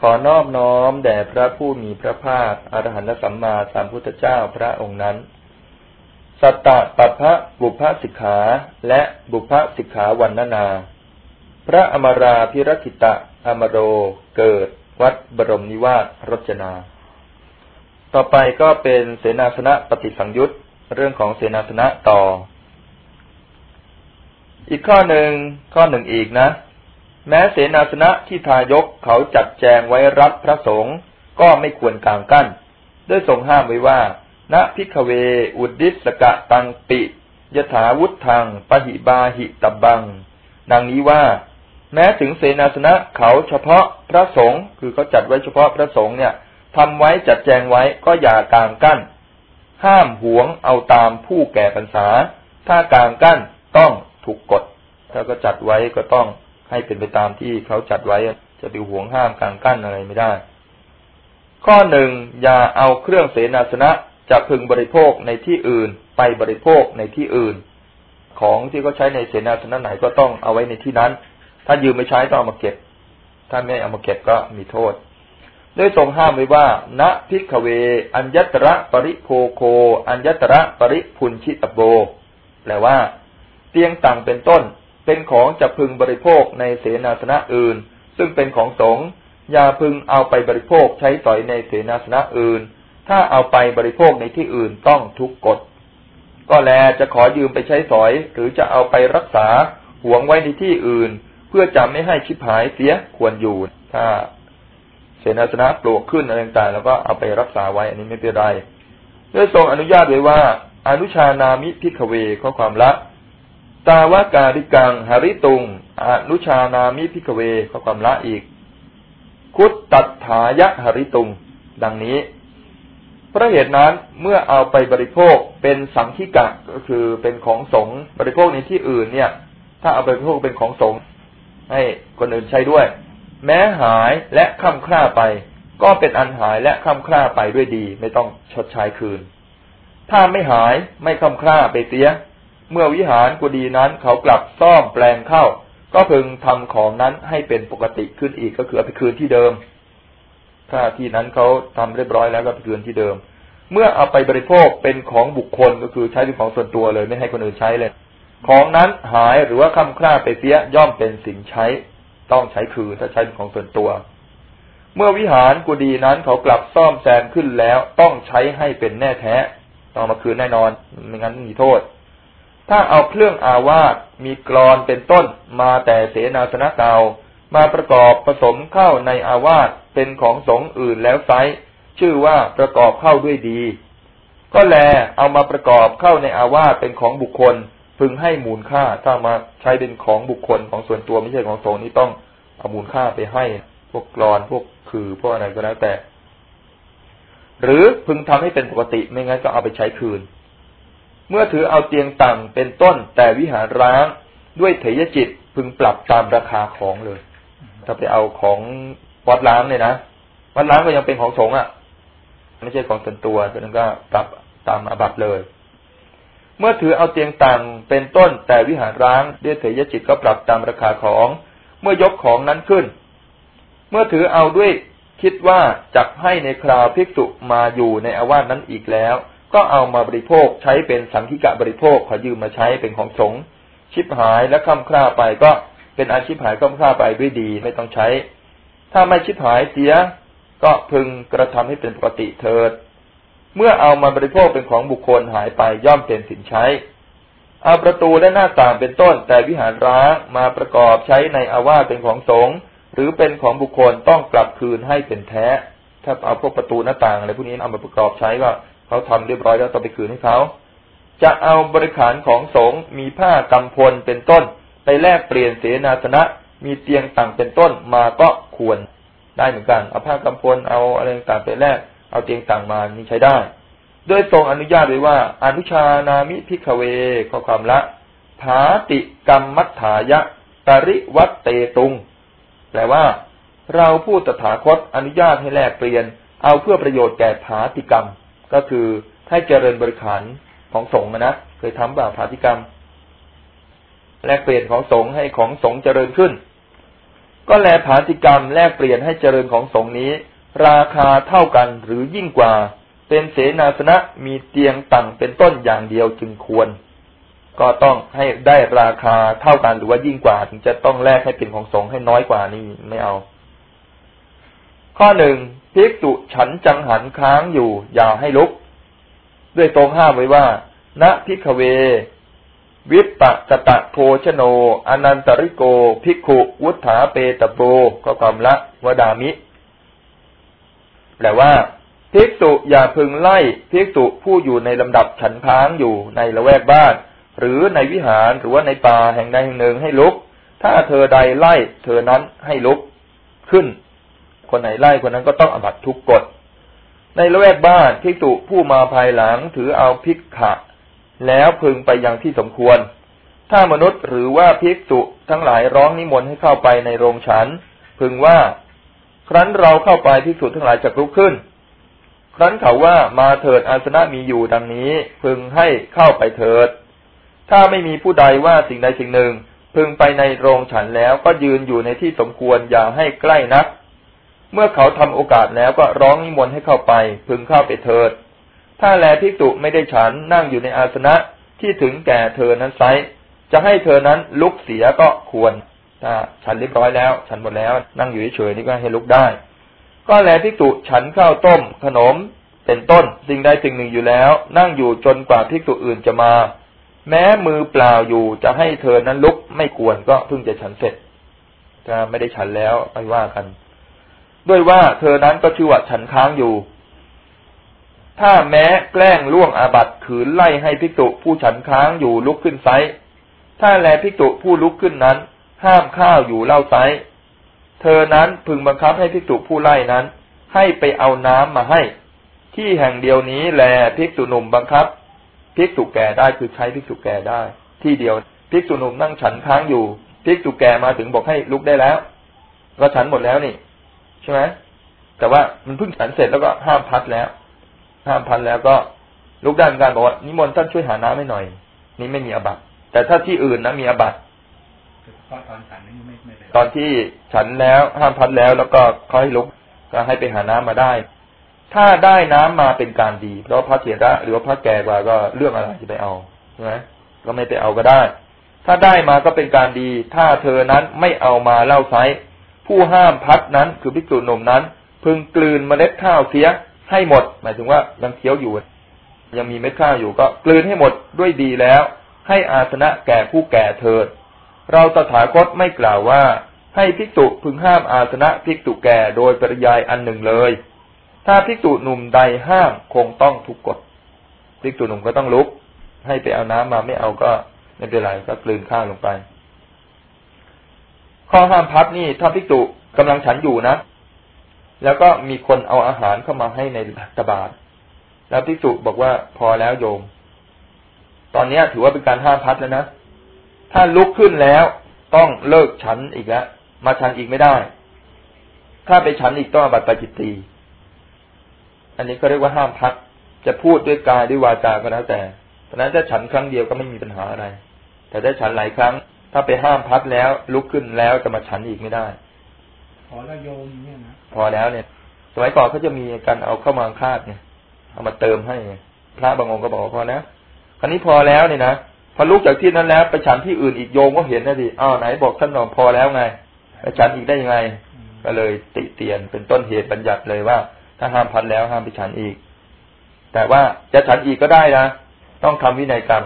ขอนอบน้อมแด่พระผู้มีพระภาคอรหันตสัมมาสัมพุทธเจ้าพระองค์นั้น สัตตะปัพะบุพสิกขาและบุพสิกขาวันนานา พระอมราพิรคิตะอมโรเกิด วัดบรมนิวาสรจนา ต่อไปก็เป็นเสนาสนะปฏิสังยุตเรื่องของเสนาสนะต่อ อีกข้อหนึ่งข้อหนึ่งอีกนะ แม้เสนาสนะที่ทายกเขาจัดแจงไว้รับพระสงฆ์ก็ไม่ควรกางกั้น ด้วยทรงห้ามไว้ว่า ณพิกเว อุดิสกะตังปิยถาวุฒทางปหิบาหิตบังดังนี้ว่า แม้ถึงเสนาสนะเขาเฉพาะพระสงฆ์คือเขาจัดไว้เฉพาะพระสงฆ์เนี่ยทำไว้จัดแจงไว้ก็อย่ากางกั้น ห้ามหวงเอาตามผู้แก่พรรษา ถ้ากางกั้นต้องถูกกฎ ถ้าก็จัดไว้ก็ต้อง ให้เป็นไปตามที่เขาจัดไว้จะไปห่วงห้ามกางกั้นอะไรไม่ได้ ข้อหนึ่งอย่าเอาเครื่องเสนาสนะจะพึงบริโภคในที่อื่น ไปบริโภคในที่อื่น ของที่เขาใช้ในเสนาสนะไหนก็ต้องเอาไว้ในที่นั้น ถ้ายืมไม่ใช้ต้องเอามาเก็บ ถ้าไม่เอามาเก็บก็มีโทษด้วยทรงห้ามไว้ว่า ณพิกเว อัญญตระปริโภโค อัญญตระปริพุนชิตโบ แปลว่า เตียงต่างเป็นต้น เป็นของจะพึงบริโภคในเสนาสนะอื่น ซึ่งเป็นของสงฆ์อย่าพึงเอาไปบริโภคใช้สอยในเสนาสนะอื่น ถ้าเอาไปบริโภคในที่อื่นต้องทุกกฎ ก็แลจะขอยืมไปใช้สอย หรือจะเอาไปรักษาหวงไว้ในที่อื่น เพื่อจะไม่ให้ชิบหายเสียควรอยู่ ถ้าเสนาสนะปลวกขึ้นอะไรต่างๆแล้วก็เอาไปรักษาไว้อันนี้ไม่เป็นไรด้วยทรงอนุญาตไว้ว่า อนุชานามิ ภิกขเวข้อความละ ตาวกาลิกังหริตุงอนุชานามิ ภิกขเวข้อความละอีก คุตตัตถายะหริตุง ดังนี้เพราะเหตุนั้นเมื่อเอาไปบริโภคเป็นสังฆิกะก็คือเป็นของสงฆ์บริโภคในที่อื่นเนี่ย ถ้าเอาไปบริโภคเป็นของสงให้คนอื่นใช้ด้วย แม้หายและค่ำคร่าไป ก็เป็นอันหายและค่ำคร่าไปด้วยดี ไม่ต้องชดใช้คืน ถ้าไม่หายไม่ค่ำคร่าไปเตี้ย เมื่อวิหารกุดีนั้นเขากลับซ่อมแปลงเข้า ก็พึงทำของนั้นให้เป็นปกติขึ้นอีกก็คือเอาไปคืนที่เดิม ถ้าที่นั้นเขาทำเรียบร้อยแล้วก็ไปคืนที่เดิม เมื่อเอาไปบริโภคเป็นของบุคคลก็คือใช้เป็นของส่วนตัวเลยไม่ให้คนอื่นใช้เลย ของนั้นหายหรือว่าค่ำคร่าไปเสียย่อมเป็นสินใช้ ต้องใช้คืนถ้าใช้เป็นของส่วนตัวเมื่อวิหารกุดีนั้นเขากลับซ่อมแซมขึ้นแล้วต้องใช้ให้เป็นแน่แท้ ต้องมาคืนแน่นอนไม่งั้นมีโทษ ถ้าเอาเครื่องอาวาสมีกรอนเป็นต้นมาแต่เสนาสนะเก่ามาประกอบผสมเข้าในอาวาสเป็นของสงอื่นแล้วไซชื่อว่าประกอบเข้าด้วยดี ก็แลเอามาประกอบเข้าในอาวาสเป็นของบุคคล พึงให้มูลค่าถ้ามาใช้เป็นของบุคคลของส่วนตัวไม่ใช่ของสงนี้ต้องเอามูลค่าไปให้ พวกกรอนพวกคือพวกอะไรก็แล้วแต่ หรือพึงทำให้เป็นปกติไม่งั้นก็เอาไปใช้คืน เมื่อถือเอาเตียงต่างเป็นต้นแต่วิหารร้างด้วยเถยจิตพึงปรับตามราคาของเลย ถ้าไปเอาของวัดล้างเนี่ยนะวัดล้างก็ยังเป็นของสงฆ์อะ ไม่ใช่ของส่วนตัวฉะนั้นก็ปรับตามอาบัตเลย เมื่อถือเอาเตียงต่างเป็นต้นแต่วิหารร้างด้วยเถยจิตก็ปรับตามราคาของ เมื่อยกของนั้นขึ้น เมื่อถือเอาด้วยคิดว่าจักให้ในคราวภิกษุมาอยู่ในอาวาสนั้นอีกแล้ว ก็เอามาบริโภคใช้เป็นสังคิกะบริโภคขอยืมมาใช้เป็นของสงชิบหายและค่ำคร่าไปก็เป็นอาชิบหายค่ำคร่าไปด้วยดีไม่ต้องใช้ ถ้าไม่ชิบหายเสียก็พึงกระทำให้เป็นปกติเถิด เมื่อเอามาบริโภคเป็นของบุคคลหายไปย่อมเป็นสินใช้ เอาประตูและหน้าต่างเป็นต้น แต่วิหารร้างมาประกอบใช้ในอาวาสเป็นของสงหรือเป็นของบุคคลต้องกลับคืนให้เป็นแท้ ถ้าเอาพวกประตูหน้าต่างอะไรพวกนี้เอามาประกอบใช้ก็ เขาทำเรียบร้อยแล้วต้องไปคืนให้เขา จะเอาบริขารของสงฆ์มีผ้ากำพลเป็นต้น ไปแลกเปลี่ยนเสนาสนะ มีเตียงต่างเป็นต้นมาก็ควรได้เหมือนกัน เอาผ้ากำพลเอาอะไรต่างไปแลกเอาเตียงต่างมานี่ใช้ได้ โดยทรงอนุญาตไว้ว่า อนุชานามิพิกเวข้อความละผาติกรรมมัฏฐายะตริวัตเตตุง แปลว่า เราผู้ตถาคตอนุญาตให้แลกเปลี่ยน เอาเพื่อประโยชน์แก่ผาติกรรม ก็คือให้เจริญบริขารของสงฆ์นะเคยทำแบบพาธิกรรม แลกเปลี่ยนของสงฆ์ให้ของสงฆ์เจริญขึ้น ก็แลผาติกรรม แลกเปลี่ยนให้เจริญของสงฆ์นี้ ราคาเท่ากันหรือยิ่งกว่า เป็นเสนาสนะมีเตียงต่างเป็นต้นอย่างเดียวจึงควร ก็ต้องให้ได้ราคาเท่ากันหรือว่ายิ่งกว่า ถึงจะต้องแลกให้เป็นของสงฆ์ให้น้อยกว่านี่ไม่เอา ข้อหนึ่ง ภิกษุฉันจังหันค้างอยู่ อย่าให้ลุก ด้วยตรงห้ามไว้ว่า ณพิกเว วิปปะสตะโพชโน อนันตริโก ภิกขุวุฒาเปตโปก็ความละวดามิ แปลว่า ภิกษุอย่าพึงไล่ ภิกษุผู้อยู่ในลำดับฉันค้างอยู่ในละแวกบ้าน หรือในวิหารหรือว่าในป่าแห่งใดแห่งหนึ่งให้ลุก ถ้าเธอใดไล่ เธอนั้นให้ลุกขึ้น คนไหนไล่คนนั้นก็ต้องอบัตทุกกฎในละแวกบ้านภิกษุผู้มาภายหลังถือเอาภิกขะ แล้วพึงไปยังที่สมควร ถ้ามนุษย์หรือว่าภิกษุทั้งหลายร้องนิมนต์ให้เข้าไปในโรงฉัน พึงว่า ครั้นเราเข้าไปภิกษุทั้งหลายจะลุกขึ้น ครั้นเขาว่ามาเถิดอาสนะมีอยู่ดังนี้ พึงให้เข้าไปเถิด ถ้าไม่มีผู้ใดว่าสิ่งใดสิ่งหนึ่ง พึงไปในโรงฉันแล้วก็ยืนอยู่ในที่สมควรอย่าให้ใกล้นัก เมื่อเขาทำโอกาสแล้วก็ร้องนิมนต์ให้เข้าไป พึงเข้าไปเถิด ถ้าแลพิจุไม่ได้ฉันนั่งอยู่ในอาสนะที่ถึงแก่เธอนั้นไซจะให้เธอนั้นลุกเสียก็ควรถ้าฉันเรียบร้อยแล้ว ฉันหมดแล้ว นั่งอยู่เฉยๆนี่ก็ให้ลุกได้ ก็แลพิจุฉันข้าวต้ม ขนม เป็นต้นสิ่งใดสิ่งหนึ่งอยู่แล้ว นั่งอยู่จนกว่าพิจุอื่นจะมา แม้มือเปล่าอยู่จะให้เธอนั้นลุกไม่ควรก็เพิ่งจะฉันเสร็จถ้าไม่ได้ฉันแล้วไม่ว่ากัน ด้วยว่าเธอนั้นก็ชื่อว่าฉันค้างอยู่ ถ้าแม้แกล้งล่วงอาบัตขืนไล่ให้พิกตุผู้ฉันค้างอยู่ลุกขึ้นไซถ้าแลพิกตุผู้ลุกขึ้นนั้น ห้ามข้าวอยู่เล่าไซเธอนั้นพึงบังคับให้ภิกษุผู้ไล่นั้น ให้ไปเอาน้ำมาให้ ที่แห่งเดียวนี้แลภิกษุหนุ่มบังคับภิกษุแก่ได้คือใช้ภิกษุแก่ได้ ที่เดียวภิกษุหนุ่มนั่งฉันค้างอยู่ภิกษุแก่มาถึงบอกให้ลุกได้แล้วก็ฉันหมดแล้วนี่ ใช่ไหมแต่ว่ามันเพิ่งฉันเสร็จแล้วก็ห้ามภัตแล้ว ห้ามภัตแล้วก็ลุกได้เหมือนกันบอกว่านิมนต์ท่านช่วยหาน้ำให้หน่อย นี่ไม่มีอาบัติแต่ถ้าที่อื่นนะมีอบัตตอนที่ฉันแล้วห้ามพันแล้วแล้วก็เขาให้ลุกก็ให้ไปหาน้ำมาได้ ถ้าได้น้ำมาเป็นการดี เพราะพระเถระหรือว่าพระแก่กว่าก็เรื่องอะไรจะไปเอาใช่ไหมก็ไม่ไปเอาก็ได้ ถ้าได้มาก็เป็นการดี ถ้าเธอนั้นไม่เอามาเล่าไซ ผู้ห้ามพัดนั้นคือพิจุหนุ่มนั้น พึงกลืนเมล็ดข้าวเสียให้หมด หมายถึงว่ายังเคี้ยวอยู่ ยังมีเม็ดข้าวอยู่ก็กลืนให้หมดด้วยดีแล้ว ให้อาสนะแก่ผู้แก่เถิด เราตถาคตไม่กล่าวว่า ให้ภิกษุพึงห้ามอาสนะภิกษุแก่โดยปริยายอันหนึ่งเลย ถ้าภิกษุหนุ่มใดห้ามคงต้องทุกกฎภิกษุหนุ่มก็ต้องลุก ให้ไปเอาน้ำมาไม่เอาก็ไม่เป็นไรก็กลืนข้าวลงไป ข้อห้ามพัดนี่ถ้าภิกษุกำลังฉันอยู่นะ แล้วก็มีคนเอาอาหารเข้ามาให้ในตบาทแล้วพิสุบอกว่าพอแล้วโยม ตอนนี้ถือว่าเป็นการห้ามพัดแล้วนะ ถ้าลุกขึ้นแล้วต้องเลิกฉันอีกแล้ว มาฉันอีกไม่ได้ ถ้าไปฉันอีกต้องบัตรปจิตตีอันนี้ก็เรียกว่าห้ามพัดจะพูดด้วยกายด้วยวาจาก็แล้วแต่เพราะนั้นถ้าฉันครั้งเดียวก็ไม่มีปัญหาอะไร แต่ถ้าฉันหลายครั้ง ถ้าไปห้ามพัดแล้ว ลุกขึ้นแล้วจะมาฉันอีกไม่ได้ ขอละโยมเนี่ยนะพอแล้วเนี่ย สมัยก่อนเขาจะมีการเอาเข้ามาคาดเนี่ยเอามาเติมให้พระบางองค์ก็บอกพอแล้วคราวนี้พอแล้วเนี่ยนะพอลุกจากที่นั้นแล้วไปฉันที่อื่นอีกโยมก็เห็นนะดิอ้าวไหนบอกท่านนอนพอแล้วไงไปฉันอีกได้ยังไง ก็เลยติเตียนเป็นต้นเหตุบัญญัติเลยว่า ถ้าห้ามพันแล้วห้ามไปฉันอีก แต่ว่าจะฉันอีกก็ได้นะต้องทำวินัยกรรม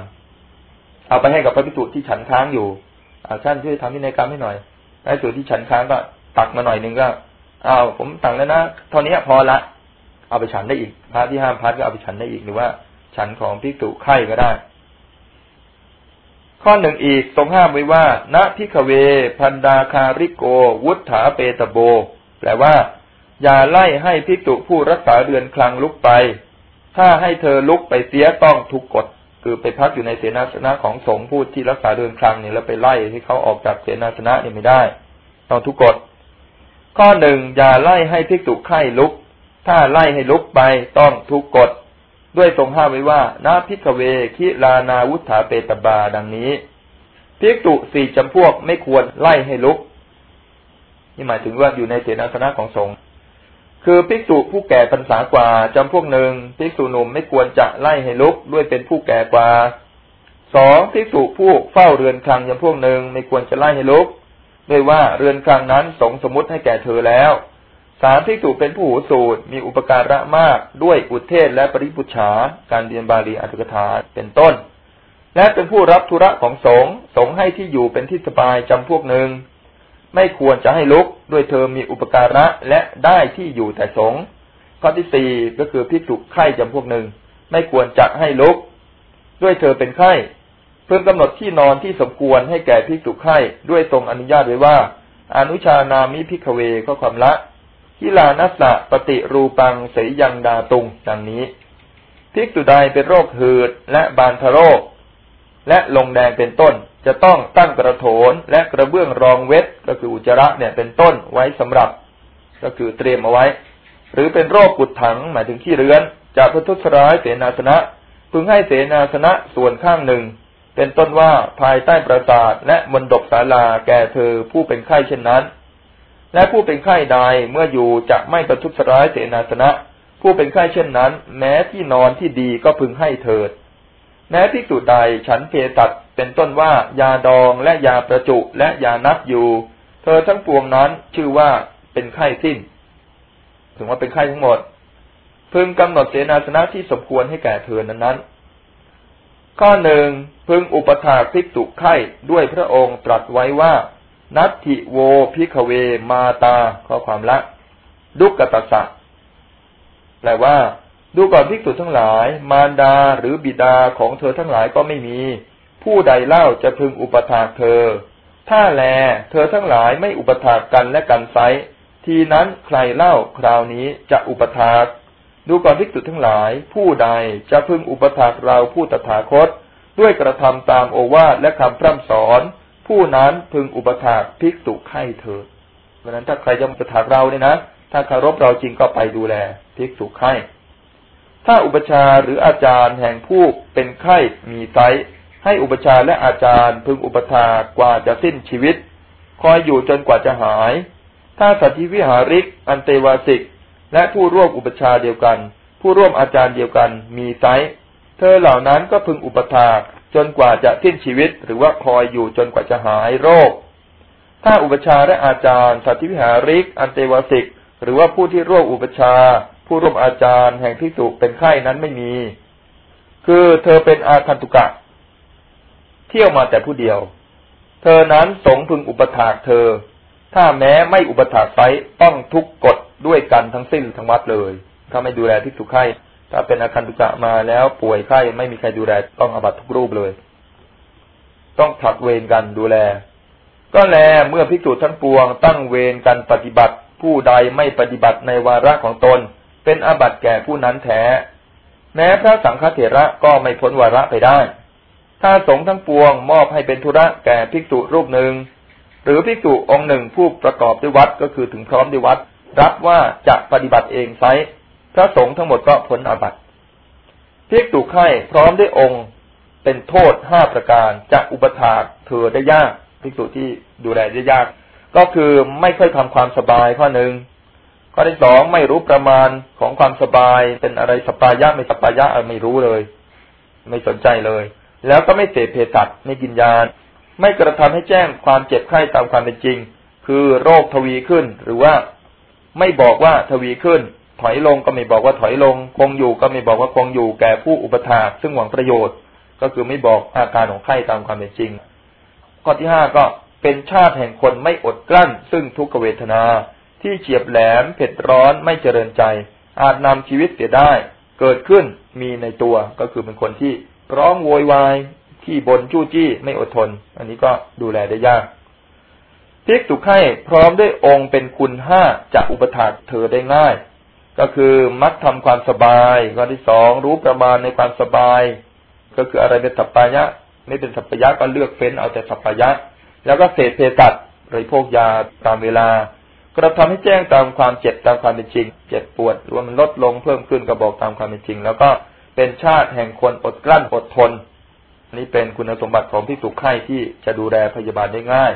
เอาไปให้กับพระพิจุที่ฉันค้างอยู่อา ท่านช่วยทำวินัยกรรมให้หน่อยไอ้ส่วนที่ฉันค้างก็ตักมาหน่อยนึงก็อ้าวผมตักแล้วนะเท่านี้พอละ เอาไปฉันได้อีกพระที่ห้ามพัดก็เอาไปฉันได้อีกหรือว่า ฉันของพิจุไข่ก็ได้ ข้อหนึ่งอีกทรงห้ามไว้ว่าณพิกเว พันดาคาริโก วุฒาเปตโบ แปลว่า อย่าไล่ให้พิจุผู้รักษาเรือนคลังลุกไป ถ้าให้เธอลุกไปเสียต้องทุกกฎ คือไปพักอยู่ในเสนาสนะของสงฆ์ผู้ที่รักษาเรือนคลังเนี่ยแล้วไปไล่ให้เขาออกจากเสนาสนะเนี่ยไม่ได้ ต้องทุกกฎข้อหนึ่งอย่าไล่ให้ภิกษุไข้ลุก ถ้าไล่ให้ลุกไปต้องทุกกฎด้วยทรงห้ามไว้ว่านาพิกเวคิลานาวุฒาเปตบาดังนี้ภิกษุสี่จำพวกไม่ควรไล่ให้ลุก นี่หมายถึงว่าอยู่ในเสนาสนะของสงฆ์ คือภิกษุผู้แก่พรรษากว่าจำพวกหนึ่งภิกษุหนุ่มไม่ควรจะไล่ให้ลุกด้วยเป็นผู้แก่กว่าสองภิกษุผู้เฝ้าเรือนคลังจำพวกหนึ่งไม่ควรจะไล่ให้ลุกด้วยว่าเรือนคลังนั้นสงสมมติให้แก่เธอแล้วสามภิกษุเป็นผู้หูสูตรมีอุปการะมากด้วยอุเทศและปริพุชาการเรียนบาลีอัตถกถาเป็นต้น และเป็นผู้รับธุระของสงฆ์สงฆ์ให้ที่อยู่เป็นที่สบายจำพวกหนึ่ง ไม่ควรจะให้ลุกด้วยเธอมีอุปการะและได้ที่อยู่แต่สงข้อที่สี่ก็คือพิจุไข่จำพวกหนึ่ง ไม่ควรจะให้ลุก ด้วยเธอเป็นไข้เพิ่มกำหนดที่นอนที่สมควรให้แก่พิจุไข่ด้วยทรงอนุญาตไว้ว่า อนุชานามิพิกเวก็ความละทิลานัสสะปฏิรูปังเสยยังดาตุงดังนี้พิกษุใดเป็นโรคหืดและบานทโรค และลงแดงเป็นต้น จะต้องตั้งกระโถนและกระเบื้องรองเวทก็คืออุจระเนี่ยเป็นต้นไว้สำหรับ ก็คือเตรียมเอาไว้ หรือเป็นโรคกุดถังหมายถึงขี้เรือนจะพุทุษร้ายเสนาสนะ พึงให้เสนาสนะส่วนข้างหนึ่ง เป็นต้นว่าภายใต้ประสาทและมนดบศาลาแก่เธอผู้เป็นไข้เช่นนั้น และผู้เป็นไข้ใดเมื่ออยู่จะไม่ประทุษร้ายเสนาสนะ ผู้เป็นไข้เช่นนั้น แม้ที่นอนที่ดีก็พึงให้เถิด แม้ภิกษุใดฉันเภสัชเป็นต้นว่ายาดองและยาประจุและยานับอยู่ เธอทั้งปวงนั้นชื่อว่าเป็นไข้สิ้น ถึงว่าเป็นไข้ทั้งหมดพึงกำหนดเสนาสนะที่สมควรให้แก่เธอนั้นนั้นข้อหนึ่งพึงอุปัฏฐากภิกษุไข้ด้วยพระองค์ตรัสไว้ว่า นัตถิโว ภิกขเวมาตา ข้อความละ ทุกกฏัสสะแปลว่า ดูก่อนภิกษุทั้งหลาย มารดาหรือบิดาของเธอทั้งหลายก็ไม่มี ผู้ใดเล่าจะพึงอุปถากเธอ ถ้าแล เธอทั้งหลายไม่อุปถากกันและกันไซทีนั้นใครเล่าคราวนี้จะอุปถากดูก่อนภิกษุทั้งหลาย ผู้ใดจะพึงอุปถากเราผู้ตถาคต ด้วยกระทำตามโอวาทและคำพร่ำสอน ผู้นั้นพึงอุปถากภิกษุไข่เถิดเพราะนั้นถ้าใครจะอุปถากเราเนี่ยนะถ้าคารพเราจริงก็ไปดูแลภิกษุไข่ ถ้าอุปชาหรืออาจารย์แห่งผู้เป็นไข้มีไซให้อุปชาและอาจารย์พึงอุปถากว่าจะสิ้นชีวิต คอยอยู่จนกว่าจะหาย ถ้าสัตธิวิหาริก อันเตวาสิก และผู้ร่วมอุปชาเดียวกัน ผู้ร่วมอาจารย์เดียวกันมีไซเธอเหล่านั้นก็พึงอุปถาจนกว่าจะสิ้นชีวิต หรือว่าคอยอยู่จนกว่าจะหายโรค ถ้าอุปชาและอาจารย์สัตธิวิหาริก อันเตวาสิก หรือว่าผู้ที่ร่วมอุปชา ผู้ร่วมอาจารย์แห่งพิสุเป็นไข้นั้นไม่มี คือเธอเป็นอาคันตุกะ เที่ยวมาแต่ผู้เดียว เธอนั้นสงพึงอุปถากเธอ ถ้าแม้ไม่อุปถากไซต้องทุกกฎด้วยกันทั้งสิ้นทั้งวัดเลย ถ้าไม่ดูแลพิสุไข้ถ้าเป็นอาคันตุกะมาแล้วป่วยไข้ไม่มีใครดูแลต้องอบัตทุกรูปเลย ต้องถักเวรกันดูแล ก็แลเมื่อพิจุทั้งปวงตั้งเวรกันปฏิบัติผู้ใดไม่ปฏิบัติในวาระของตน เป็นอาบัติแก่ผู้นั้นแท้ แม้พระสังฆเถระก็ไม่พ้นวาระไปได้ ถ้าสงฆ์ทั้งปวงมอบให้เป็นธุระแก่ภิกษุรูปหนึ่ง หรือภิกษุองค์หนึ่งผู้ประกอบด้วยวัดก็คือถึงพร้อมด้วยวัด รับว่าจะปฏิบัติเองไซพระสงฆ์ทั้งหมดก็พ้นอาบัติภิกษุไข่พร้อมด้วยองค์เป็นโทษห้าประการจะอุปถากเธอได้ยากภิกษุที่ดูแลได้ยาก ก็คือไม่ค่อยทำความสบายข้อหนึ่ง ข้อที่สองไม่รู้ประมาณของความสบายเป็นอะไรสปายะไม่สปายะไม่รู้เลย ไม่สนใจเลย แล้วก็ไม่เสพเพสัตไม่กินยาไม่กระทำให้แจ้งความเจ็บไข้ตามความเป็นจริง คือโรคทวีขึ้น หรือว่าไม่บอกว่าทวีขึ้น ถอยลงก็ไม่บอกว่าถอยลง คงอยู่ก็ไม่บอกว่าคงอยู่แก่ผู้อุปถาซึ่งหวังประโยชน์ ก็คือไม่บอกอาการของไข้ตามความเป็นจริง ข้อที่ห้าก็เป็นชาติแห่งคนไม่อดกลั้น ซึ่งทุกขเวทนา ที่เฉียบแหลมเผ็ดร้อนไม่เจริญใจ อาจนำชีวิตเสียได้ เกิดขึ้นมีในตัวก็คือเป็นคนที่ร้องโวยวายที่บนจู้จี้ไม่อดทน อันนี้ก็ดูแลได้ยากพิกตุไข่พร้อมด้วยองค์เป็นคุณห้าจะอุปถากเธอได้ง่าย ก็คือมักทำความสบายข้อที่สองรู้ประมาณในความสบาย ก็คืออะไรเป็นสัพพายะ ไม่เป็นสัพพายะก็เลือกเฟ้นเอาแต่สัพพายะ แล้วก็เศษเพตัดบริโภคยาตามเวลา กระทำให้แจ้งตามความเจ็บตามความเป็นจริง เจ็บปวดหรือว่ามันลดลงเพิ่มขึ้นก็บอกตามความเป็นจริง แล้วก็เป็นชาติแห่งคนอดกลั้นอดทนนี่เป็นคุณสมบัติของพิสุไข่ที่จะดูแลพยาบาลได้ง่าย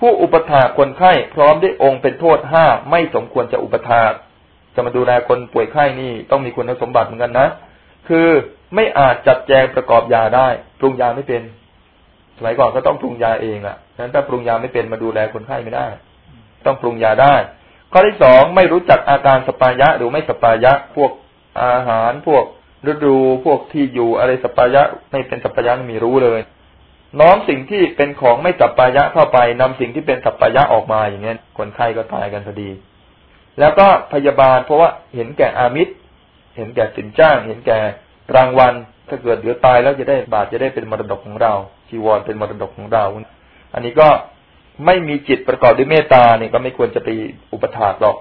ผู้อุปถาคนไข้พร้อมด้วยองค์เป็นโทษห้าไม่สมควรจะอุปถาจะมาดูแลคนป่วยไข้นี่ต้องมีคุณสมบัติเหมือนกันนะ คือไม่อาจจัดแจงประกอบยาได้ปรุงยาไม่เป็น สมัยก่อนก็ต้องปรุงยาเองอะฉะนั้นถ้าปรุงยาไม่เป็นมาดูแลคนไข้ไม่ได้ ต้องปรุงยาได้ ข้อที่สองไม่รู้จักอาการสปายะหรือไม่สปายะพวกอาหารพวกฤดูพวกที่อยู่อะไรสปายะไม่เป็นสปายะไม่มีรู้เลย น้อมสิ่งที่เป็นของไม่สปายะเข้าไปนำสิ่งที่เป็นสปปายะออกมาอย่างเงี้ยคนไข้ก็ตายกันพอดี แล้วก็พยาบาลเพราะว่าเห็นแก่อามิตร เห็นแก่สินจ้าง เห็นแก่รางวัล ถ้าเกิดเดี๋ยวตายแล้วจะได้บาทจะได้เป็นมรดกของเราจีวรเป็นมรดกของเรา อันนี้ก็ ไม่มีจิตประกอบด้วยเมตตาเนี่ยก็ไม่ควรจะไปอุปถากหรอก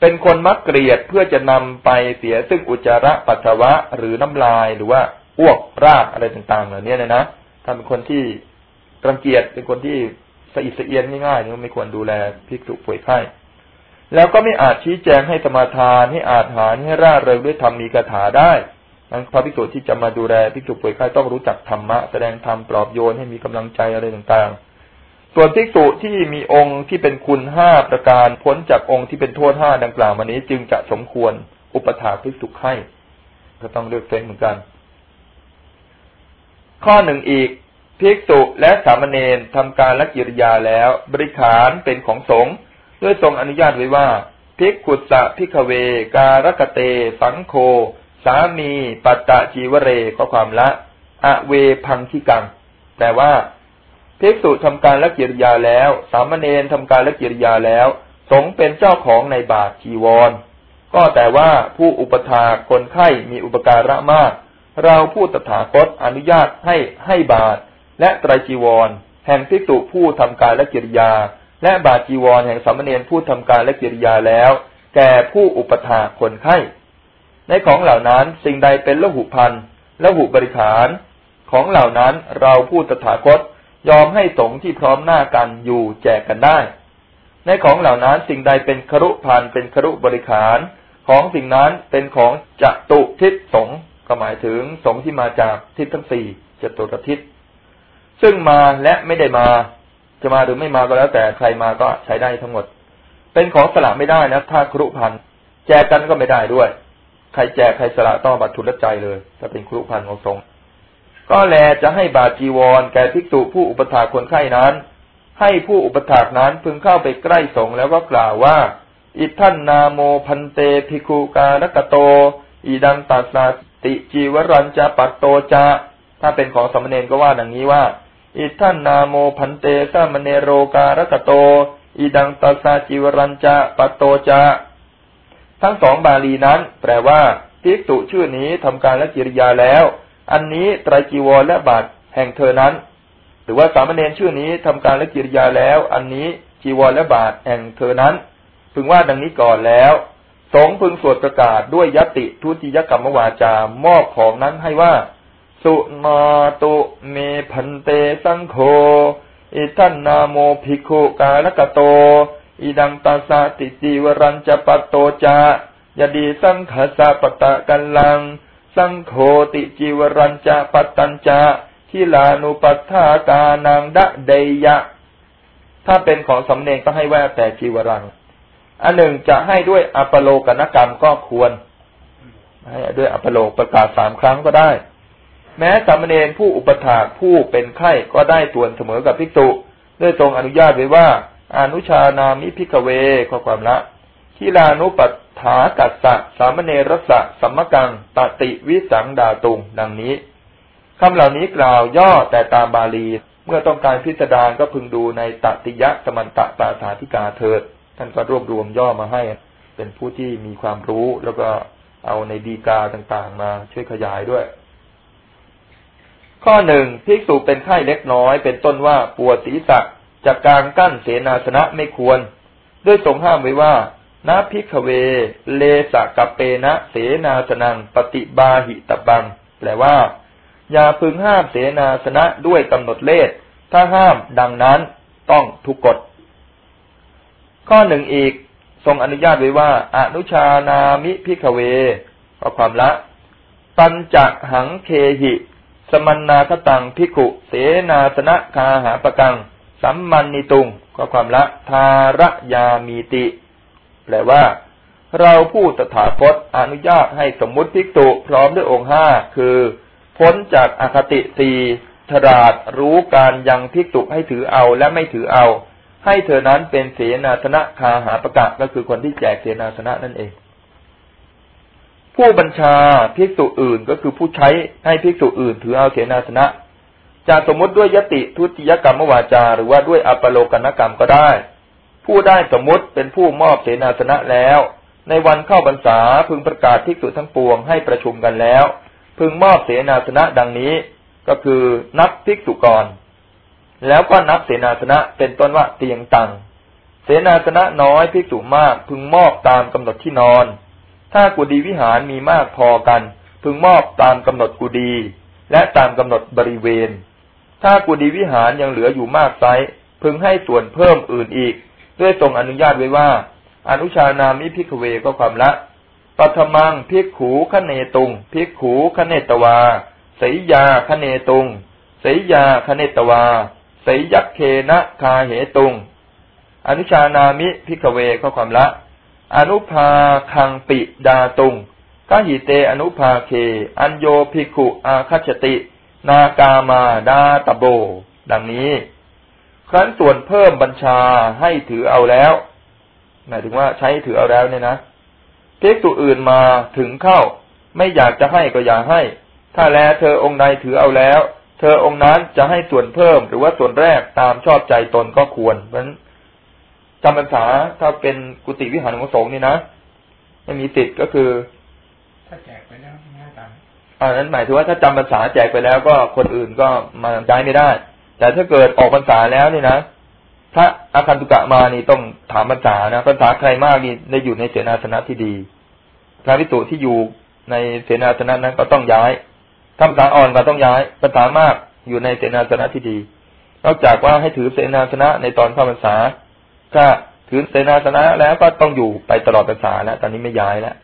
เป็นคนมักเกลียดเพื่อจะนำไปเสียซึ่งอุจจาระปัสสาวะหรือน้ำลายหรือว่าอ้วกรากอะไรต่างๆเหล่านี้เนะนะถ้าเป็นคนที่รังเกียจเป็นคนที่สะอิดสะเอียนง่ายๆนี่ไม่ควรดูแลภิกษุป่วยไข้แล้วก็ไม่อาจชี้แจงให้สมาทานให้อาหารให้ร่าเริงด้วยธรรมมีคาถาได้นั้นพระภิกษุที่จะมาดูแลภิกษุป่วยไข้ต้องรู้จักธรรมะแสดงธรรมปลอบโยนให้มีกำลังใจอะไรต่างๆ ส่วนภิกษุที่มีองค์ที่เป็นคุณห้าประการพ้นจากองค์ที่เป็นโทษห้าดังกล่าวมานี้ จึงจะสมควรอุปถาภิกษุไข้ก็ต้องเลือกเฟ้นเหมือนกัน ข้อหนึ่งอีกภิกษุและสามเณรทำการละกิริยาแล้ว บริขารเป็นของสงฆ์ด้วยทรงอนุญาตไว้ว่าภิกขุสะพิกเว การกเต สังโฆสามี ปัตตะจีวเรข้อความละอะเวพังคิกังแปลว่า ภิกษุทำการละกิริยาแล้ว สามเณรทำการละกิริยาแล้ว สงเป็นเจ้าของในบาทจีวร ก็แต่ว่าผู้อุปถาคนไข้มีอุปการะมาก เราผู้ตถาคตอนุญาตให้ให้บาทและไตรจีวร แห่งภิกษุผู้ทำการและกิริยา และบาจีวรแห่งสามเณรผู้ทำการและกิริยาแล้ว แก่ผู้อุปถาคนไข้ ในของเหล่านั้นสิ่งใดเป็นละหุพันละหุบริขาร ของเหล่านั้นเราผู้ตถาคต ยอมให้สงที่พร้อมหน้ากันอยู่แจกกันได้ ในของเหล่านั้นสิ่งใดเป็นครุพันเป็นครุบริขาร ของสิ่งนั้นเป็นของจตุทิศสงก็หมายถึงสงที่มาจากทิศทั้งสี่จตุรทิศซึ่งมาและไม่ได้มา จะมาหรือไม่มาก็แล้วแต่ใครมาก็ใช้ได้ทั้งหมด เป็นของสละไม่ได้นะถ้าครุพันแจกกันก็ไม่ได้ด้วย ใครแจกใครสละต้องบัตรทุนละใจเลยถ้าเป็นครุพันของสงฆ์ ก็แลจะให้บาจีวรแก่ภิกษุผู้อุปถาคนไข้นั้น ให้ผู้อุปถากนั้นพึงเข้าไปใกล้สงแล้วก็กล่าวว่า อิท่านนาโมพันเตภิกุการกโต อีดังตัสสติจีวรัญจะปัตโตจะถ้าเป็นของสมณเณรก็ว่าดังนี้ว่า อิทันนาโมพันเตสามเนโรการกโตอิดังตัสาจิวรัญจะปัตโตจะทั้งสองบาลีนั้น แปลว่าภิกษุชื่อนี้ทำการและกิริยาแล้ว อันนี้ไตรจีวรและบาทแห่งเธอนั้น หรือว่าสามเณรชื่อนี้ทำการและกิริยาแล้ว อันนี้จีวรและบาทแห่งเธอนั้น พึงว่าดังนี้ก่อนแล้วสงพึงสวดประกาศด้วยยติทุติยกรรมวาจามอบของนั้นให้ว่า สุมาตุเมพันเตสังโฆอิทันนาโมภิกขุกาลกโตอิดังตาสาติจิวรัญจะปโตจายดีสังขสะปตะกันลัง สังโฆติจิวรัญจะปัตตัญจะทิลานุปัฏฐากานังดะเดยะ ถ้าเป็นของสำเนงก็ให้แวแต่จีวรัง อันหนึ่งจะให้ด้วยอปโลกนกรรมก็ควร ให้ด้วยอปโลกประกาศสามครั้งก็ได้ แม้สามเณรผู้อุปถาผู้เป็นไข้ก็ได้ส่วนเสมอกับภิกษุด้วยทรงอนุญาตไว้ว่า อนุชานามิพิกเวข้อความละทิลานุปัฏ ฐากัสสะสามเณรสะสัมมกังตติวิสังดาตุง ดังนี้คำเหล่านี้กล่าวย่อแต่ตามบาลี เมื่อต้องการพิสดารก็พึงดูในตติยะสมันตะปาฐาธิกาเถิด ท่านก็รวบรวมย่อมาให้ เป็นผู้ที่มีความรู้แล้วก็เอาในดีกาต่างๆ มาช่วยขยายด้วย ข้อหนึ่งภิกษุเป็นไข้เล็กน้อย เป็นต้นว่าปวดศีรษะจากการกั้นเสนาสนะไม่ควร ด้วยทรงห้ามไว้ว่า นาพิกเว เลสะกัปเปนะเสนาสนัง ปฏิบาหิตบัง แปลว่า อย่าพึงห้ามเสนาสนะด้วยกำหนดเลสถ้าห้ามดังนั้นต้องทุกกฎ ข้อหนึ่งอีก ทรงอนุญาตไว้ว่า อนุชานามิพิกเวก็ความละ ปัญจหังเคหิ สมันนาคตังพิกุเสนาสนะคาหาปะกังสสัมมันนิตุงก็ความละ ทาระยามีติ แปลว่า เราผู้ตถาคตอนุญาตให้สมมุติภิกษุพร้อมด้วยองค์ห้าคือ พ้นจากอคติสีทราดรู้การยังภิกษุให้ถือเอาและไม่ถือเอา ให้เธอนั้นเป็นเสนาสนะคาหาประกาศก็คือคนที่แจกเสนาสนะนั่นเอง ผู้บัญชาภิกษุอื่นก็คือผู้ใช้ให้ภิกษุอื่นถือเอาเสนาสนะจะสมมติด้วยยติทุติยกรรมวาจา หรือว่าด้วยอัปโลกนกรรมก็ได้ ผู้ได้สมมติเป็นผู้มอบเสนาสนะแล้ว ในวันเข้าบรรษาพึงประกาศภิกษุทั้งปวงให้ประชุมกันแล้ว พึงมอบเสนาสนะดังนี้ก็คือนับภิกษุกร แล้วก็นับเสนาสนะเป็นต้นว่าเตียงตังเสนาสนะน้อยภิกษุมาก พึงมอบตามกำหนดที่นอน ถ้ากุฏิวิหารมีมากพอกัน พึงมอบตามกำหนดกุฏิและตามกำหนดบริเวณ ถ้ากุฏิวิหารยังเหลืออยู่มากไซพึงให้ส่วนเพิ่มอื่นอีก ด้วยทรงอนุญาตไว้ว่า อนุชานามิพิกเวก็ความละปัทมังพิกขูคเนตุงพิกขูคเนตวาสยยาคเนตุงสยยาคเนตวาสยยักเคนะคาเหตุง อนุชานามิพิกเวก็ความละ อนุภาคังปิดาตุงกหิเตอนุภาเค อัญโยภิกขุอาคัจติ นากามาดาตโบ ดังนี้ ครั้นส่วนเพิ่มบัญชาให้ถือเอาแล้ว หมายถึงว่าใช้ถือเอาแล้วเนี่ยนะเพิกตุอื่นมาถึงเข้า ไม่อยากจะให้ก็อย่าให้ ถ้าแลเธอองค์ใดถือเอาแล้ว เธอองค์นั้นจะให้ส่วนเพิ่มหรือว่าส่วนแรกตามชอบใจตนก็ควร เพราะฉะนั้นจำพรรษาถ้าเป็นกุฏิวิหารของสงฆ์นี่นะไม่มีติดก็คือ ถ้าแจกไปแล้วง่ายตามอันนั้นหมายถึงว่าถ้าจำพรรษาแจกไปแล้วก็คนอื่นก็มาใช้ไม่ได้ แต่ถ้าเกิดออกพรรษาแล้วนี่นะถ้าอาคันตุกะมานี่ต้องถามพรรษานะพรรษาใครมากนี่ได้อยู่ในเสนาสนะที่ดี พระวิตุที่อยู่ในเสนาสนะนั้นก็ต้องย้ายถ้าพรรษาอ่อนก็ต้องย้ายพรรษามากอยู่ในเสนาสนะที่ดี นอกจากว่าให้ถือเสนาสนะในตอนเข้าพรรษาถ้าถือเสนาสนะแล้วก็ต้องอยู่ไปตลอดพรรษาแล้วตอนนี้ไม่ย้ายแล้ว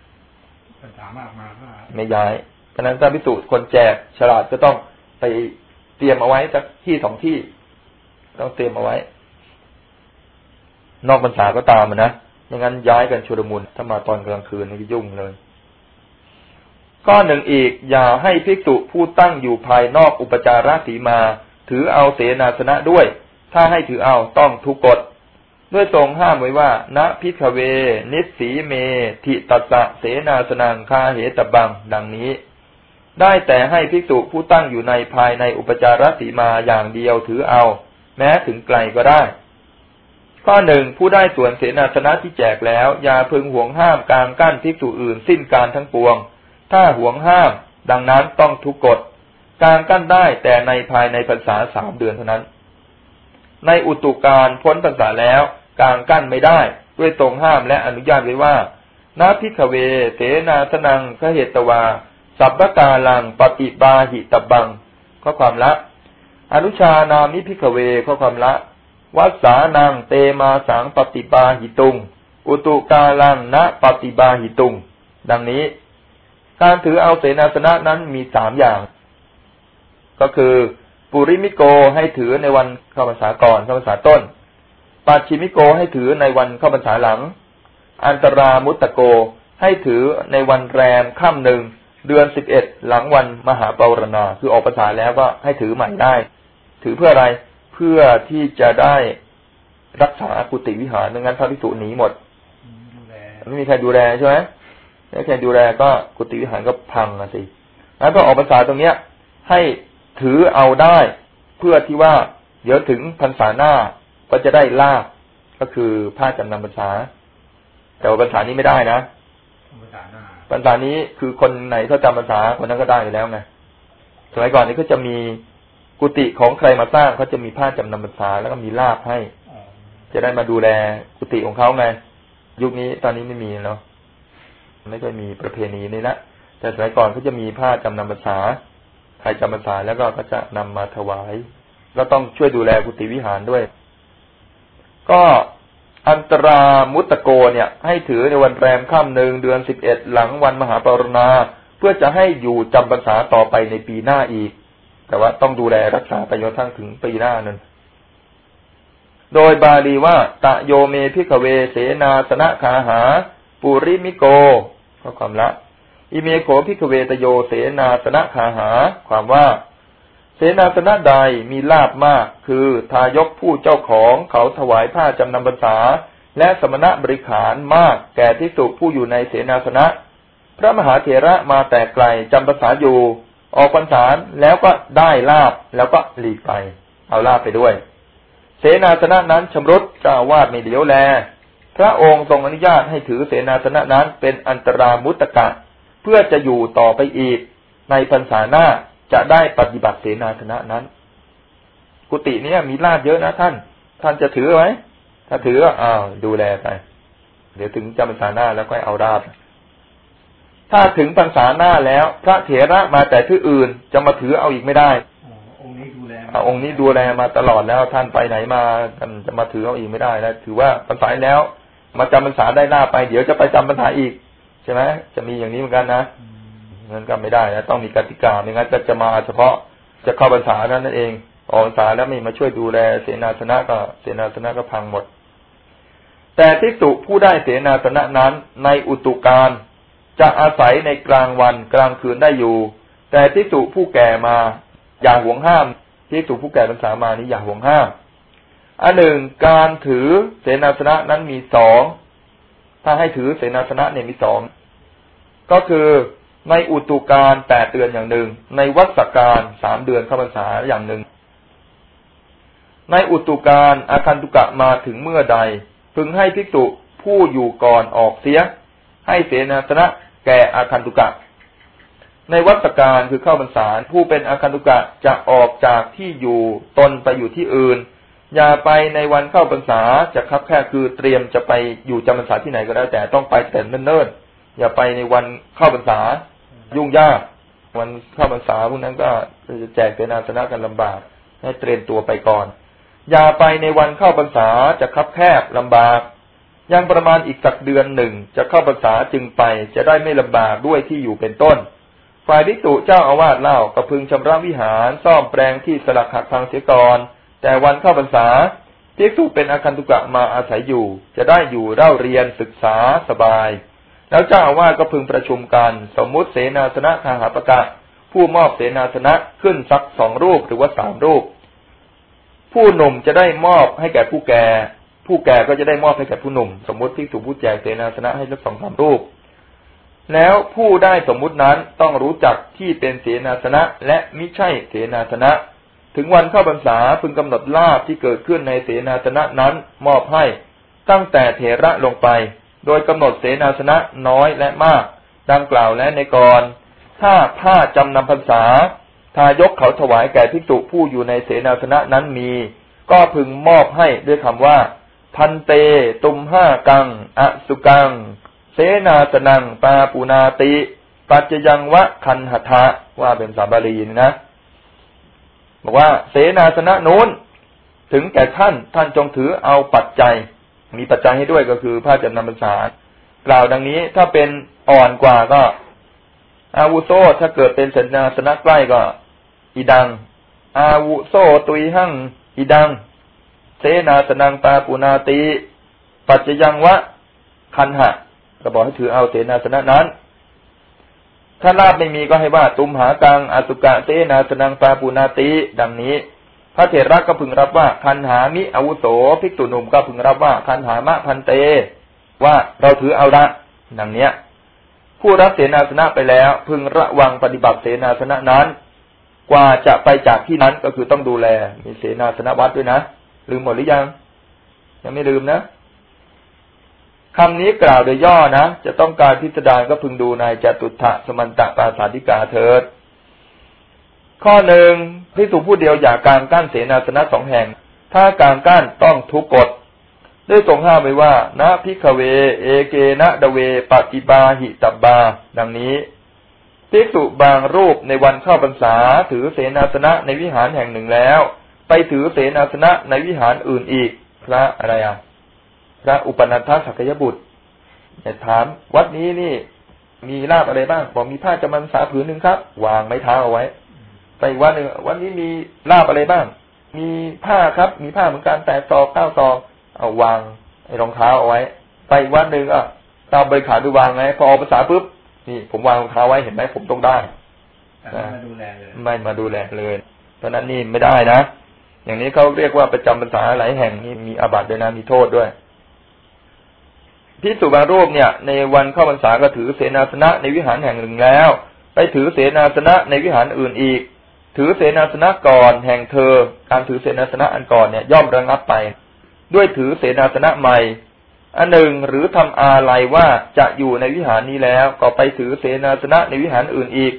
พรรษามากมาก็ไม่ย้ายฉะนั้นถ้าพิสูจน์คนแจกฉลาดก็ต้องไป เตรียมเอาไว้สักที่สองที่ต้องเตรียมเอาไว้ นอกพรรษาก็ตามนะอย่งั้นย้ายกันชุลมุนถ้ามาตอนกลางคืนนี่ยุ่งเลยข้อหนึ่งอีกอย่าให้ภิกษุผู้ตั้งอยู่ภายนอกอุปจาระสีมา ถือเอาเสนาสนะด้วย ถ้าให้ถือเอาต้องทุกกฎด้วยทรงห้ามไว้ว่า ณพิกเว นิสีเม ทิตัสะเสนาสนังคาเหตบัง ดังนี้ ได้แต่ให้ภิกษุผู้ตั้งอยู่ในภายในอุปจารสีมาอย่างเดียวถือเอา แม้ถึงไกลก็ได้ ข้อหนึ่งผู้ได้ส่วนเสนาสนะที่แจกแล้ว อย่าพึงห่วงห้ามการกั้นภิกษุอื่นสิ้นการทั้งปวง ถ้าห่วงห้าม ดังนั้นต้องทุกกฎการกั้นได้แต่ในภายในพรรษาสามเดือนเท่านั้น ในอุตุการพ้นพรรษาแล้วการกั้นไม่ได้ ด้วยตรงห้ามและอนุญาตไว้ว่านาพิกเวเสนาสนังขเหตวา สัพพกาลังปฏิบาหิตบังข้อความละ อนุชานามิพิกเวข้อความละวัสานังเตมาสังปฏิบาหิตุง อุตุกาลังณปฏิบาหิตุง ดังนี้ การถือเอาเสนาสนะนั้นมีสามอย่าง ก็คือ ปุริมิโกให้ถือในวันเข้าพรรษาก่อนเข้าพรรษาต้นปาชิมิโกให้ถือในวันเข้าพรรษาหลัง อันตรามุตตโกให้ถือในวันแรมค่ำหนึ่ง เดือนสิบเอ็ดหลังวันมหาปารณาคือออกภาษาแล้วก็ให้ถือใหม่ได้ ถือเพื่ออะไรเพื่อที่จะได้รักษากุฏิวิหารไม่งั้นพระภิกษุหนีหมดไม่มีใครดูแลใช่ไหมไม่มีใครดูแลก็กุฏิวิหารก็พังนะสิแล้วก็ออกภาษาตรงเนี้ย ให้ถือเอาได้เพื่อที่ว่าเดี๋ยวถึงพรรษาหน้าก็จะได้ลาบก็คือผ้าจำนำพรรษา แต่ว่าพรรษานี้ไม่ได้นะ ภาษานี้คือคนไหนเขาจำภาษาคนนั้นก็ได้อยู่แล้วไงสมัยก่อนนี้เขาจะมีกุฏิของใครมาสร้างเขาจะมีผ้าจำนำภาษาแล้วก็มีลาบให้ จะได้มาดูแลกุฏิของเขาไง ยุคนี้ตอนนี้ไม่มีเนาะไม่ค่อยมีประเพณีนี่ละแต่สมัยก่อนเขาจะมีผ้าจำนำภาษาใครจำภาษาแล้วก็ก็จะนำมาถวาย แล้วต้องช่วยดูแลกุฏิวิหารด้วย ก็ อันตรามุตโกเนี่ย ให้ถือในวันแรมค่ำหนึ่งเดือนสิบเอ็ดหลังวันมหาปรณา เพื่อจะให้อยู่จำพรรษาต่อไปในปีหน้าอีก แต่ว่าต้องดูแลรักษาไปจนทั้งถึงปีหน้านั้น โดยบาลีว่า ตโยเม ภิกฺขเวเสนาสนคฺคาหา ปุริมิโกข้อความละ อิเมโข ภิกฺขเวตโยเสนาสนคฺคาหา ความว่า เสนาสนะใดมีลาภมาก คือทายกผู้เจ้าของเขาถวายผ้าจำนำพรรษา และสมณบริขารมากแก่ภิกษุผู้อยู่ในเสนาสนะ พระมหาเถระมาแต่ไกลจำพรรษาอยู่ ออกพรรษาแล้วก็ได้ลาบแล้วก็หลีกไป เอาลาบไปด้วย เสนาสนะนั้นชำรุดเจ้าวาดไม่เดียวแล พระองค์ทรงอนุญาตให้ถือเสนาสนะนั้นเป็นอันตรามุตกะเพื่อจะอยู่ต่อไปอีกในพรรษาหน้า จะได้ปฏิบัติเสนาสนะนั้น กุฏินี้มีลาดเยอะนะท่าน ท่านจะถือไหมถ้าถือก็อ้าวดูแลไป เดี๋ยวถึงจำพรรษาหน้าแล้วค่อยเอาราบถ้าถึงพรรษาหน้าแล้ว พระเถระมาแต่ที่อื่นจะมาถือเอาอีกไม่ได้องค์นี้ดูแลองค์นี้ดูแลมาตลอดแล้วท่านไปไหนมาท่านจะมาถือเอาอีกไม่ได้แล้วถือว่าภาษาแล้ว มาจำภาษาได้หน้าไป เดี๋ยวจะไปจำภาษาอีก ใช่ไหมจะมีอย่างนี้เหมือนกันนะ งั้นก็ไม่ได้นะต้องมีกติกาไม่งั้นจะจะมาเฉพาะจะเข้าภาษานั้นนั่นเองออกภาษาแล้วไม่มาช่วยดูแลเสนาสนะก็เสนาสนะก็พังหมด แต่ที่สุผู้ได้เสนาสนะนั้น ในอุตุการจะอาศัยในกลางวันกลางคืนได้อยู่ แต่ที่สุผู้แก่มาอย่าห่วงห้ามที่ถูกผู้แก่พรรษามานี้อย่าห่วงห้ามอันหนึ่งการถือเสนาสนะนั้นมีสองถ้าให้ถือเสนาสนะเนี่ยมีสองก็คือ ในอุตุการแปดเดือนอย่างหนึ่ง ในวัฏการสามเดือนเข้าพรรษาอย่างหนึ่ง ในอุตุการอาคันตุกะมาถึงเมื่อใด พึงให้ภิกษุผู้อยู่ก่อนออกเสีย ให้เสนาสนะแก่อาคันตุกะ ในวัฏการคือเข้าพรรษาผู้เป็นอาคันตุกะจะออกจากที่อยู่ตนไปอยู่ที่อื่น อย่าไปในวันเข้าพรรษาจะคับแค่คือเตรียมจะไปอยู่จำพรรษาที่ไหนก็แล้วแต่ต้องไปแต่เนิ่นๆอย่าไปในวันเข้าพรรษา ยุ่งยากวันเข้าพรรษาพวกนั้นก็จะแจกเป็นาสนะกันลำบาก ให้เตรียมตัวไปก่อน อย่าไปในวันเข้าพรรษาจะคับแคบลำบากยังประมาณอีกสักเดือนหนึ่งจะเข้าพรรษาจึงไปจะได้ไม่ลำบากด้วยที่อยู่เป็นต้น ฝ่ายภิกษุเจ้าอาวาสเล่าก็พึงชำระวิหารซ่อมแปลงที่สลักหักพังเสียก่อน แต่วันเข้าพรรษาภิกษุเป็นอาคันตุกะมาอาศัยอยู่ จะได้อยู่เล่าเรียนศึกษาสบาย แล้วเจ้าอาวาสก็พึงประชุมกัน สมมุติเสนาสนะทางหาปกะ ผู้มอบเสนาสนะขึ้นสักสองรูปหรือว่าสามรูป ผู้หนุ่มจะได้มอบให้แก่ผู้แก่ ผู้แก่ก็จะได้มอบให้แก่ผู้หนุ่ม สมมติที่ถูกผู้แจกเสนาสนะให้สักสองสามรูป แล้วผู้ได้สมมุตินั้นต้องรู้จักที่เป็นเสนาสนะและมิใช่เสนาสนะ ถึงวันเข้าพรรษาพึงกำหนดลาบที่เกิดขึ้นในเสนาสนะนั้นมอบให้ตั้งแต่เถระลงไป โดยกำหนดเสนาสนะน้อยและมาก ดังกล่าวและในกร ถ้าผ้าจำนำพรรษา ทายกเขาถวายแก่ภิกษุผู้อยู่ในเสนาสนะนั้นมี ก็พึงมอบให้ด้วยคำว่า พันเต ตุมห้ากัง อสุกัง เสนาสนัง ปาปูนาติ ปัจจยังวะคันหทะว่าเป็นสาบาลีนะ บอกว่าเสนาสนะนู้น ถึงแก่ท่านท่านจงถือเอาปัจจัย มีปัจจัยให้ด้วยก็คือผ้าจำนำพรรษากล่าวดังนี้ถ้าเป็นอ่อนกว่าก็ อาวุโสถ้าเกิดเป็นเสนาสนะใกล้ก็ อีดัง อาวุโสตุยหั่งอีดัง เสนาสนังปาปูนาติ ปัจจยังวะ คันหะก็บอกให้ถือเอาเสนาสนะนั้น ถ้าลาบไม่มีก็ให้ว่าตุมหากังอสุกะเสนาสนังปาปูนาติ ดังนี้ พระเถระก็พึงรับว่าคันหามิอาวุโสภิกษุหนุ่มก็พึงรับว่าคันหามะพันเต ว่าเราถือเอาละดังเนี้ย ผู้รับเสนาสนะไปแล้ว พึงระวังปฏิบัติเสนาสนะนั้น กว่าจะไปจากที่นั้นก็คือต้องดูแล มีเสนาสนะวัดด้วยนะลืมหมดหรือยัง ยังไม่ลืมนะคำนี้กล่าวโดยย่อนะ จะต้องการพิสดารณาก็พึงดูในจตุถะสมันตะปาสาธิกาเถิด ข้อหนึ่ง พิสูผู้เดียวอย่ากางกั้นเสนาสนะสองแห่ง ถ้ากางกั้นต้องทุกกฎได้ทรงห้ามไว้ว่านะพิกเว เอเกนะดเวปฏิบาหิตับบา ดังนี้ภิกษุบางรูปในวันเข้าพรรษาถือเสนาสนะในวิหารแห่งหนึ่งแล้ว ไปถือเสนาสนะในวิหารอื่นอีก พระอะไรอะ พระอุปนันทสักยบุตรแต่ถาม วัดนี้นี่ มีลาบอะไรบ้าง บอกมีผ้าจำมันสาผืนหนึ่งครับ วางไม้เท้าเอาไว้ ไปวันหนึ่งวันนี้มีลาบอะไรบ้าง มีผ้าครับ มีผ้าเหมือนกันแต่ซอกเก้าซอกเอาวางไอ้รองเท้าเอาไว้ ไปวันหนึ่งอะตามใบขาดูวางไง พอออกภาษาปุ๊บนี่ผมวางรองเท้าไว้เห็นไหมผมต้องได้แต่ไม่มาดูแลเลยไม่มาดูแลเลยเพราะนั้นนี่ไม่ได้นะอย่างนี้เขาเรียกว่าประจำภาษาหลายแห่งนี่มีอาบัติด้วยนะมีโทษด้วยพิสุบางรูปเนี่ย ในวันเข้าพรรษาก็ถือเสนาสนะในวิหารแห่งหนึ่งแล้ว ไปถือเสนาสนะในวิหารอื่นอีก ถือเสนาสนะก่อนแห่งเธอ การถือเสนาสนะอันก่อนเนี่ยย่อมระงับไป ด้วยถือเสนาสนะใหม่อันหนึ่งหรือทำอาลัยว่าจะอยู่ในวิหารนี้แล้ว ก็ไปถือเสนาสนะในวิหารอื่นอีก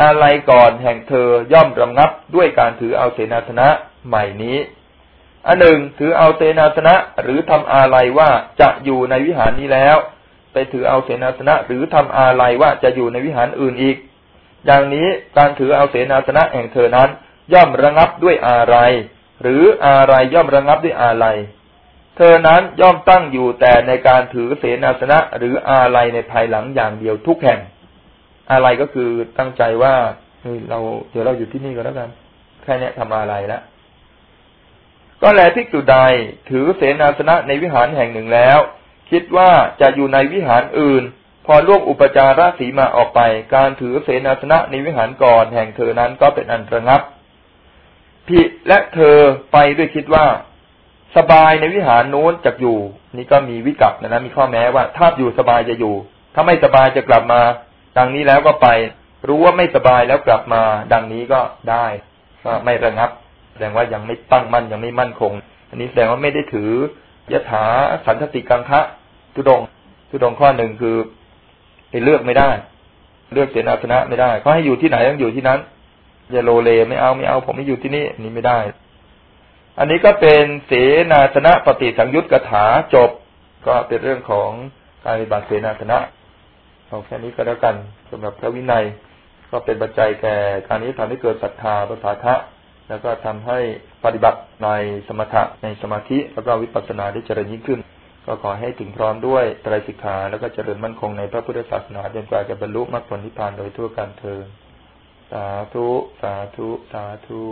อาลัยก่อนแห่งเธอย่อมระงับด้วยการถือเอาเสนาสนะใหม่นี้อันหนึ่งถือเอาเสนาสนะหรือทำอาลัยว่าจะอยู่ในวิหารนี้แล้ว ไปถือเอาเสนาสนะหรือทำอาลัยว่าจะอยู่ในวิหารอื่นอีก อย่างนี้การถือเอาเสนาสนะแห่งเธอนั้น ย่อมระงับด้วยอาลัยหรืออาลัยย่อมระงับด้วยอาลัยเธอนั้นย่อมตั้งอยู่แต่ในการถือเสนาสนะหรืออาลัยในภายหลังอย่างเดียวทุกแห่งอาลัยก็คือตั้งใจว่าเฮ้ยเราเดี๋ยวเราอยู่ที่นี่ก็แล้วกัน แค่นี้ทำอาลัยแล้วก็แลภิกษุใดถือเสนาสนะในวิหารแห่งหนึ่งแล้ว คิดว่าจะอยู่ในวิหารอื่น พอล่วงอุปจาระสีมาออกไป การถือเสนาสนะในวิหารก่อนแห่งเธอนั้นก็เป็นอันระงับพิและเธอไปด้วยคิดว่า สบายในวิหารโน้นจะอยู่ นี่ก็มีวิกัปนะนะมีข้อแม้ว่า ถ้าอยู่สบายจะอยู่ ถ้าไม่สบายจะกลับมา ดังนี้แล้วก็ไป รู้ว่าไม่สบายแล้วกลับมา ดังนี้ก็ได้ก็ไม่ระงับ แสดงว่ายังไม่ตั้งมั่นยังไม่มั่นคง อันนี้แสดงว่าไม่ได้ถือยถาสันติกังคะทุดงทุดงข้อหนึ่งคือ ไปเลือกไม่ได้ เลือกเสนาสนะไม่ได้เขาให้อยู่ที่ไหนต้องอยู่ที่นั้นอย่าโลเลไม่เอาไม่เอา ผมไม่อยู่ที่นี่นี้ไม่ได้ อันนี้ก็เป็นเสนาสนะปฏิสังยุตกถาจบ ก็เป็นเรื่องของการปฏิบัติเสนาสนะเอาแค่นี้ก็แล้วกันสำหรับพระวินัย ก็เป็นปัจจัยแก่การนี้ทำให้เกิดศรัทธาภาษาทะแล้วก็ทำให้ปฏิบัติในสมถะในสมาธิแล้วก็วิปัสสนาได้เจริญยิ่งขึ้น ก็ขอให้ถึงพร้อมด้วยไตรสิกขาแล้วก็เจริญมั่นคงในพระพุทธศาสนาจนกว่าจะบรรลุมรรคผลนิพพานโดยทั่วกันเธอสาธุ สาธุ สาธุ